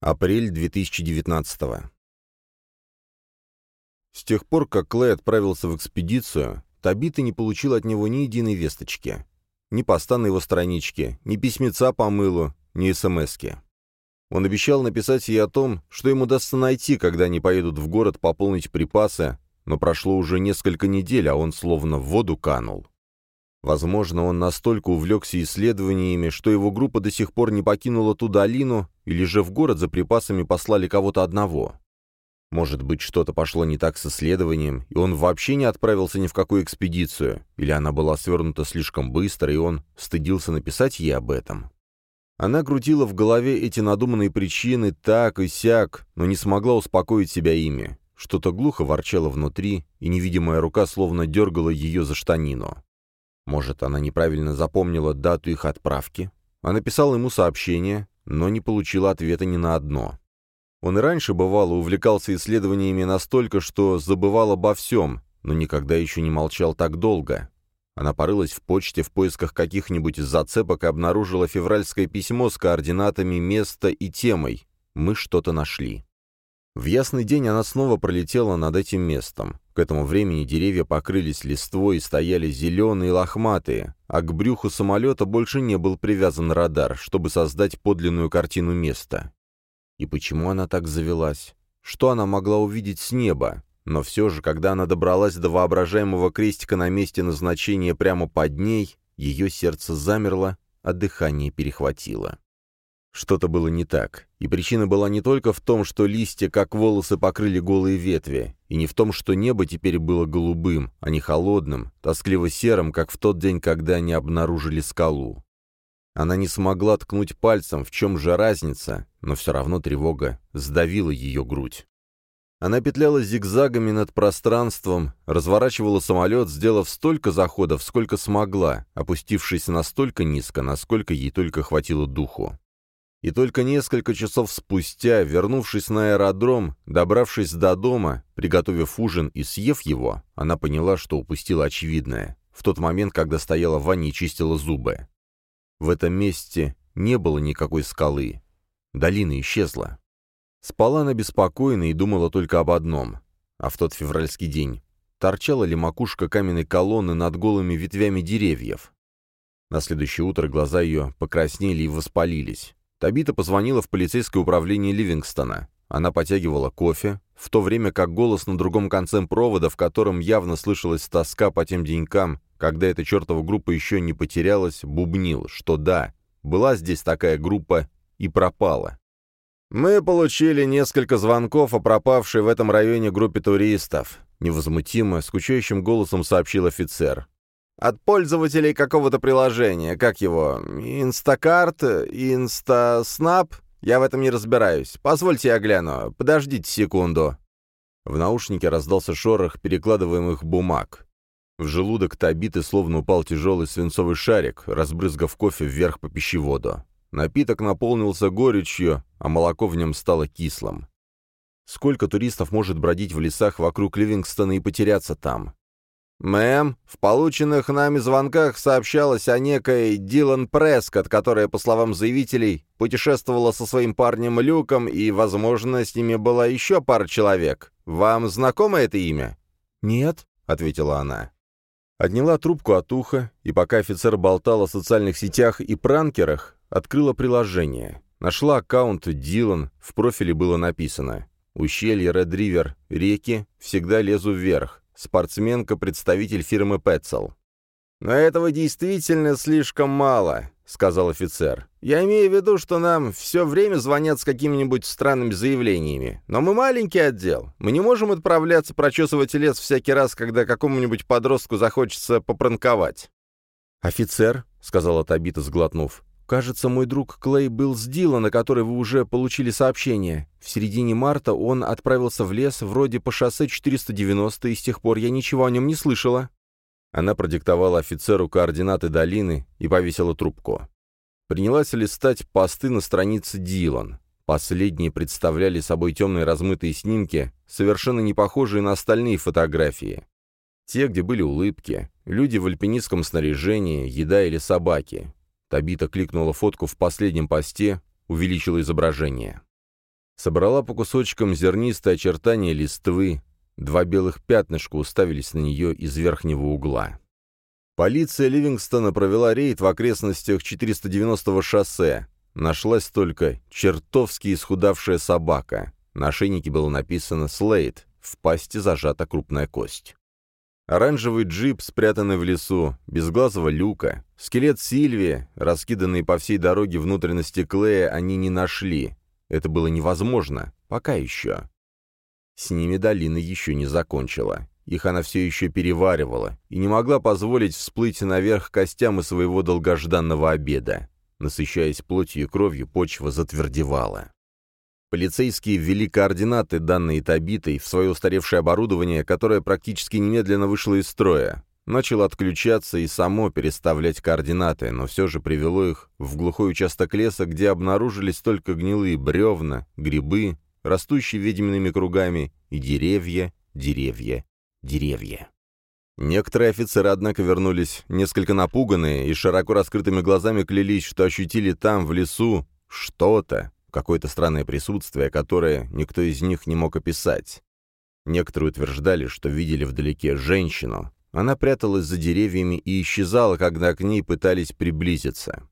Апрель 2019 С тех пор, как Клей отправился в экспедицию, Табита не получил от него ни единой весточки. Ни поста на его страничке, ни письмеца по мылу, ни смски. Он обещал написать ей о том, что ему удастся найти, когда они поедут в город пополнить припасы, но прошло уже несколько недель, а он словно в воду канул. Возможно, он настолько увлекся исследованиями, что его группа до сих пор не покинула ту долину, или же в город за припасами послали кого-то одного. Может быть, что-то пошло не так с исследованием, и он вообще не отправился ни в какую экспедицию, или она была свернута слишком быстро, и он стыдился написать ей об этом. Она крутила в голове эти надуманные причины так и сяк, но не смогла успокоить себя ими. Что-то глухо ворчало внутри, и невидимая рука словно дергала ее за штанину. Может, она неправильно запомнила дату их отправки? Она написала ему сообщение, но не получила ответа ни на одно. Он и раньше, бывало, увлекался исследованиями настолько, что забывал обо всем, но никогда еще не молчал так долго. Она порылась в почте в поисках каких-нибудь зацепок и обнаружила февральское письмо с координатами места и темой. Мы что-то нашли. В ясный день она снова пролетела над этим местом. К этому времени деревья покрылись листвой и стояли зеленые и лохматые, а к брюху самолета больше не был привязан радар, чтобы создать подлинную картину места. И почему она так завелась? Что она могла увидеть с неба? Но все же, когда она добралась до воображаемого крестика на месте назначения прямо под ней, ее сердце замерло, а дыхание перехватило. Что-то было не так, и причина была не только в том, что листья, как волосы, покрыли голые ветви, и не в том, что небо теперь было голубым, а не холодным, тоскливо-серым, как в тот день, когда они обнаружили скалу. Она не смогла ткнуть пальцем, в чем же разница, но все равно тревога сдавила ее грудь. Она петляла зигзагами над пространством, разворачивала самолет, сделав столько заходов, сколько смогла, опустившись настолько низко, насколько ей только хватило духу. И только несколько часов спустя, вернувшись на аэродром, добравшись до дома, приготовив ужин и съев его, она поняла, что упустила очевидное, в тот момент, когда стояла в ванне и чистила зубы. В этом месте не было никакой скалы. Долина исчезла. Спала она беспокойно и думала только об одном. А в тот февральский день торчала ли макушка каменной колонны над голыми ветвями деревьев? На следующее утро глаза ее покраснели и воспалились. Табита позвонила в полицейское управление Ливингстона. Она потягивала кофе, в то время как голос на другом конце провода, в котором явно слышалась тоска по тем денькам, когда эта чертова группа еще не потерялась, бубнил, что да, была здесь такая группа и пропала. «Мы получили несколько звонков о пропавшей в этом районе группе туристов», невозмутимо, скучающим голосом сообщил офицер. От пользователей какого-то приложения, как его, Instacart, Instasnap, я в этом не разбираюсь. Позвольте я гляну, подождите секунду». В наушнике раздался шорох перекладываемых бумаг. В желудок Табиты словно упал тяжелый свинцовый шарик, разбрызгав кофе вверх по пищеводу. Напиток наполнился горечью, а молоко в нем стало кислым. Сколько туристов может бродить в лесах вокруг Ливингстона и потеряться там? «Мэм, в полученных нами звонках сообщалось о некой Дилан Прескотт, которая, по словам заявителей, путешествовала со своим парнем Люком, и, возможно, с ними была еще пара человек. Вам знакомо это имя?» «Нет», — ответила она. Отняла трубку от уха, и пока офицер болтал о социальных сетях и пранкерах, открыла приложение. Нашла аккаунт Дилан, в профиле было написано «Ущелье Ред-Ривер, реки, всегда лезу вверх, спортсменка, представитель фирмы Петцел. «Но этого действительно слишком мало», — сказал офицер. «Я имею в виду, что нам все время звонят с какими-нибудь странными заявлениями. Но мы маленький отдел. Мы не можем отправляться прочесывать лес всякий раз, когда какому-нибудь подростку захочется попранковать». «Офицер», — сказала Табита, сглотнув, Кажется, мой друг Клей был с Дилана, который вы уже получили сообщение. В середине марта он отправился в лес вроде по шоссе 490, и с тех пор я ничего о нем не слышала». Она продиктовала офицеру координаты долины и повесила трубку. Принялась листать посты на странице Дилан. Последние представляли собой темные размытые снимки, совершенно не похожие на остальные фотографии. Те, где были улыбки, люди в альпинистском снаряжении, еда или собаки. Табита кликнула фотку в последнем посте, увеличила изображение. Собрала по кусочкам зернистые очертания листвы, два белых пятнышка уставились на нее из верхнего угла. Полиция Ливингстона провела рейд в окрестностях 490-го шоссе. Нашлась только чертовски исхудавшая собака. На ошейнике было написано «Слейд», в пасти зажата крупная кость. Оранжевый джип, спрятанный в лесу, безглазого люка, скелет Сильвии, раскиданные по всей дороге внутренности Клея, они не нашли. Это было невозможно. Пока еще. С ними долина еще не закончила. Их она все еще переваривала и не могла позволить всплыть наверх костям из своего долгожданного обеда. Насыщаясь плотью и кровью, почва затвердевала. Полицейские ввели координаты, данные Табитой, в свое устаревшее оборудование, которое практически немедленно вышло из строя. Начало отключаться и само переставлять координаты, но все же привело их в глухой участок леса, где обнаружились только гнилые бревна, грибы, растущие ведьмиными кругами, и деревья, деревья деревья. Некоторые офицеры, однако, вернулись несколько напуганные и широко раскрытыми глазами клялись, что ощутили там, в лесу, что-то, какое-то странное присутствие, которое никто из них не мог описать. Некоторые утверждали, что видели вдалеке женщину. Она пряталась за деревьями и исчезала, когда к ней пытались приблизиться.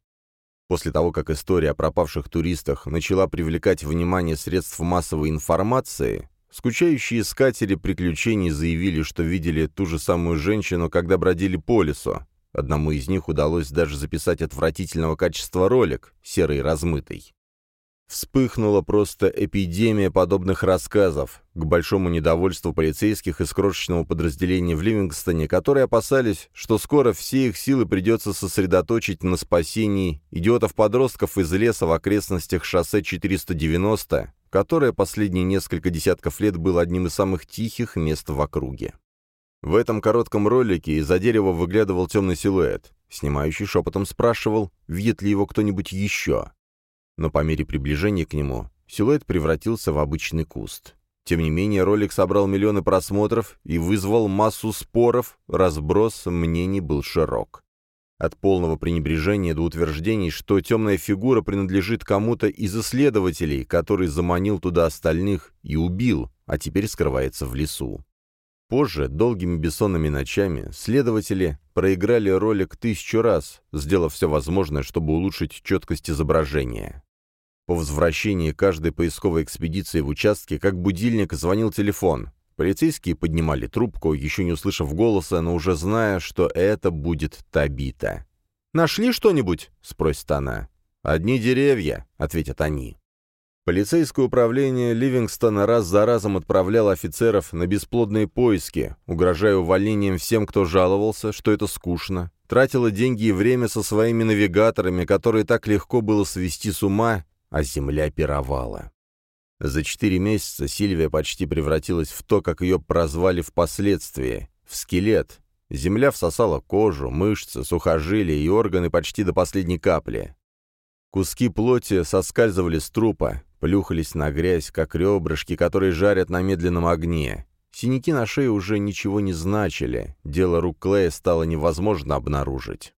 После того, как история о пропавших туристах начала привлекать внимание средств массовой информации, Скучающие искатели приключений заявили, что видели ту же самую женщину, когда бродили по лесу. Одному из них удалось даже записать отвратительного качества ролик, серый и размытый. Вспыхнула просто эпидемия подобных рассказов, к большому недовольству полицейских из крошечного подразделения в Ливингстоне, которые опасались, что скоро все их силы придется сосредоточить на спасении идиотов-подростков из леса в окрестностях шоссе 490, которое последние несколько десятков лет было одним из самых тихих мест в округе. В этом коротком ролике из-за дерева выглядывал темный силуэт. Снимающий шепотом спрашивал, видит ли его кто-нибудь еще. Но по мере приближения к нему силуэт превратился в обычный куст. Тем не менее, ролик собрал миллионы просмотров и вызвал массу споров, разброс мнений был широк. От полного пренебрежения до утверждений, что темная фигура принадлежит кому-то из исследователей, который заманил туда остальных и убил, а теперь скрывается в лесу. Позже, долгими бессонными ночами, следователи проиграли ролик тысячу раз, сделав все возможное, чтобы улучшить четкость изображения. По возвращении каждой поисковой экспедиции в участке, как будильник, звонил телефон. Полицейские поднимали трубку, еще не услышав голоса, но уже зная, что это будет Табита. «Нашли что-нибудь?» — спросит она. «Одни деревья», — ответят они. Полицейское управление Ливингстона раз за разом отправляло офицеров на бесплодные поиски, угрожая увольнением всем, кто жаловался, что это скучно, тратило деньги и время со своими навигаторами, которые так легко было свести с ума, а земля пировала. За четыре месяца Сильвия почти превратилась в то, как ее прозвали впоследствии, в скелет. Земля всосала кожу, мышцы, сухожилия и органы почти до последней капли. Куски плоти соскальзывали с трупа, плюхались на грязь, как ребрышки, которые жарят на медленном огне. Синяки на шее уже ничего не значили, дело рук Клея стало невозможно обнаружить.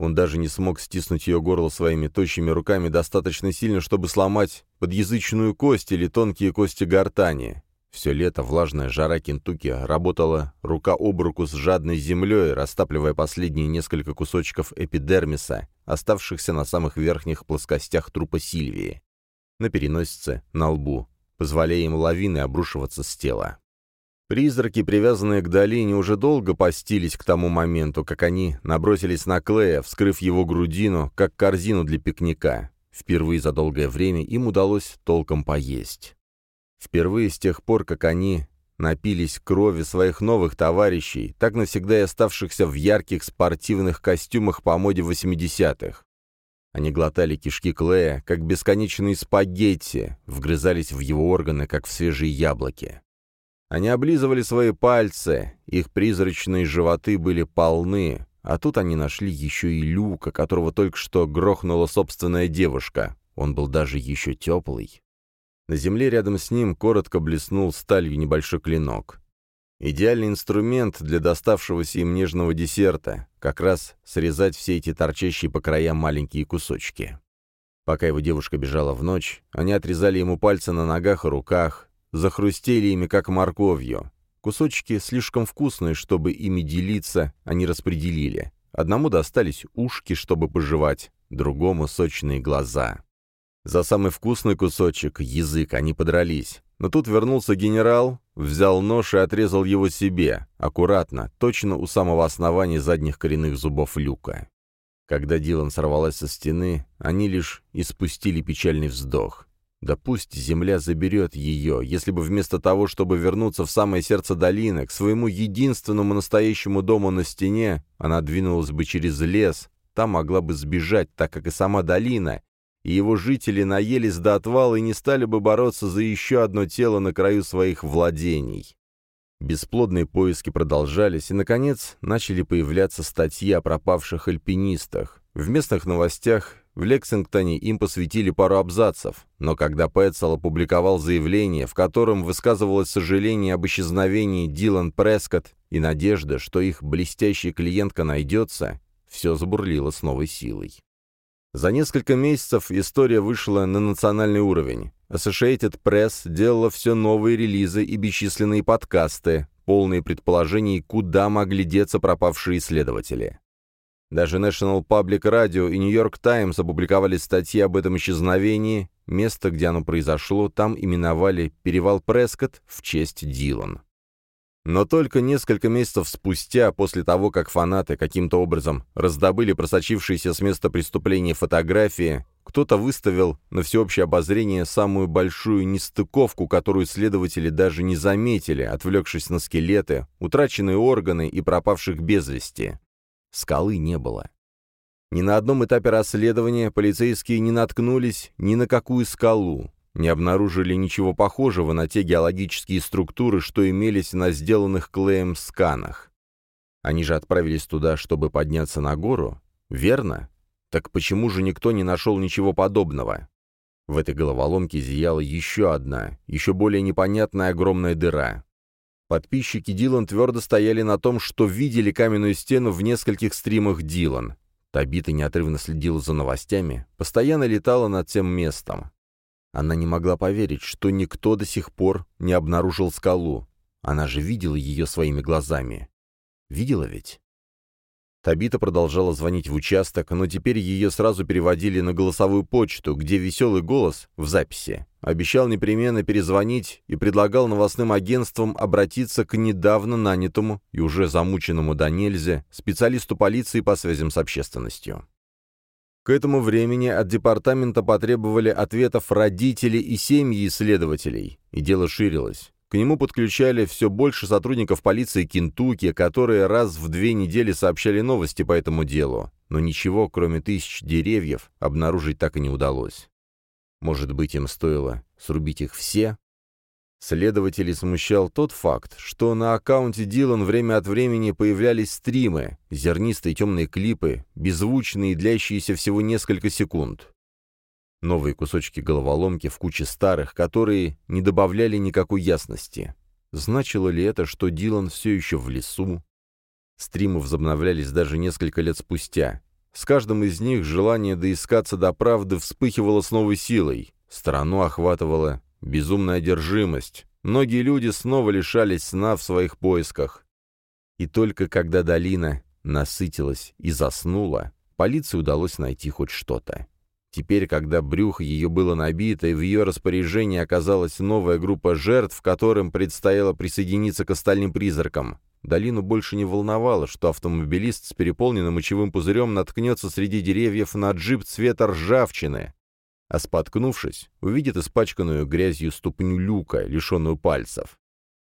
Он даже не смог стиснуть ее горло своими тощими руками достаточно сильно, чтобы сломать подъязычную кость или тонкие кости гортани. Все лето влажная жара Кентукки работала рука об руку с жадной землей, растапливая последние несколько кусочков эпидермиса, оставшихся на самых верхних плоскостях трупа Сильвии. На переносице, на лбу, позволяя им лавины обрушиваться с тела. Призраки, привязанные к долине, уже долго постились к тому моменту, как они набросились на Клея, вскрыв его грудину, как корзину для пикника. Впервые за долгое время им удалось толком поесть. Впервые с тех пор, как они напились крови своих новых товарищей, так навсегда и оставшихся в ярких спортивных костюмах по моде 80-х. Они глотали кишки Клея, как бесконечные спагетти, вгрызались в его органы, как в свежие яблоки. Они облизывали свои пальцы, их призрачные животы были полны, а тут они нашли еще и Люка, которого только что грохнула собственная девушка. Он был даже еще теплый. На земле рядом с ним коротко блеснул сталью небольшой клинок. Идеальный инструмент для доставшегося им нежного десерта, как раз срезать все эти торчащие по краям маленькие кусочки. Пока его девушка бежала в ночь, они отрезали ему пальцы на ногах и руках, захрустели ими, как морковью. Кусочки слишком вкусные, чтобы ими делиться, они распределили. Одному достались ушки, чтобы пожевать, другому — сочные глаза. За самый вкусный кусочек, язык, они подрались. Но тут вернулся генерал, взял нож и отрезал его себе, аккуратно, точно у самого основания задних коренных зубов люка. Когда Дилан сорвалась со стены, они лишь испустили печальный вздох. Да пусть земля заберет ее, если бы вместо того, чтобы вернуться в самое сердце долины, к своему единственному настоящему дому на стене, она двинулась бы через лес, там могла бы сбежать, так как и сама долина, и его жители наелись до отвала и не стали бы бороться за еще одно тело на краю своих владений. Бесплодные поиски продолжались, и, наконец, начали появляться статьи о пропавших альпинистах. В местных новостях в Лексингтоне им посвятили пару абзацев, но когда Пэтсел опубликовал заявление, в котором высказывалось сожаление об исчезновении Дилан Прескотт и надежда, что их блестящая клиентка найдется, все забурлило с новой силой. За несколько месяцев история вышла на национальный уровень. Associated Press делала все новые релизы и бесчисленные подкасты, полные предположений, куда могли деться пропавшие исследователи. Даже National Public Radio и New York Times опубликовали статьи об этом исчезновении, место, где оно произошло, там именовали «Перевал Прескотт» в честь Дилан. Но только несколько месяцев спустя, после того, как фанаты каким-то образом раздобыли просочившиеся с места преступления фотографии, кто-то выставил на всеобщее обозрение самую большую нестыковку, которую следователи даже не заметили, отвлекшись на скелеты, утраченные органы и пропавших без вести. Скалы не было. Ни на одном этапе расследования полицейские не наткнулись ни на какую скалу, не обнаружили ничего похожего на те геологические структуры, что имелись на сделанных Клеем сканах. Они же отправились туда, чтобы подняться на гору, верно? Так почему же никто не нашел ничего подобного? В этой головоломке зияла еще одна, еще более непонятная огромная дыра. Подписчики Дилан твердо стояли на том, что видели каменную стену в нескольких стримах Дилан. Табита неотрывно следила за новостями, постоянно летала над тем местом. Она не могла поверить, что никто до сих пор не обнаружил скалу. Она же видела ее своими глазами. Видела ведь? Табита продолжала звонить в участок, но теперь ее сразу переводили на голосовую почту, где веселый голос в записи обещал непременно перезвонить и предлагал новостным агентствам обратиться к недавно нанятому и уже замученному до нельзя специалисту полиции по связям с общественностью. К этому времени от департамента потребовали ответов родители и семьи исследователей, и дело ширилось. К нему подключали все больше сотрудников полиции Кентукки, которые раз в две недели сообщали новости по этому делу, но ничего, кроме тысяч деревьев, обнаружить так и не удалось. Может быть, им стоило срубить их все, Следователей смущал тот факт, что на аккаунте Дилан время от времени появлялись стримы, зернистые темные клипы, беззвучные и длящиеся всего несколько секунд. Новые кусочки головоломки в куче старых, которые не добавляли никакой ясности. Значило ли это, что Дилан все еще в лесу? Стримы возобновлялись даже несколько лет спустя. С каждым из них желание доискаться до правды вспыхивало с новой силой. Страну охватывало безумная одержимость. Многие люди снова лишались сна в своих поисках. И только когда долина насытилась и заснула, полиции удалось найти хоть что-то. Теперь, когда брюхо ее было набито, и в ее распоряжении оказалась новая группа жертв, которым предстояло присоединиться к остальным призракам, долину больше не волновало, что автомобилист с переполненным мочевым пузырем наткнется среди деревьев на джип цвета ржавчины, а споткнувшись, увидит испачканную грязью ступню люка, лишенную пальцев.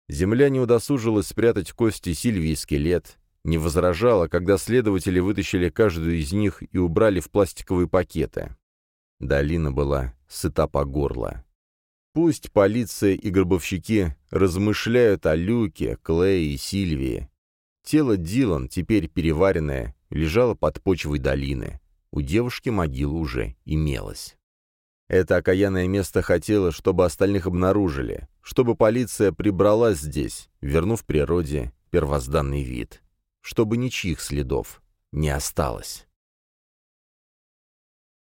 Земля не удосужилась спрятать кости Сильвии и скелет, не возражала, когда следователи вытащили каждую из них и убрали в пластиковые пакеты. Долина была сыта по горло. Пусть полиция и гробовщики размышляют о Люке, Клее и Сильвии. Тело Дилан, теперь переваренное, лежало под почвой долины. У девушки могила уже имелась. Это окаянное место хотело, чтобы остальных обнаружили, чтобы полиция прибралась здесь, вернув природе первозданный вид, чтобы ничьих следов не осталось.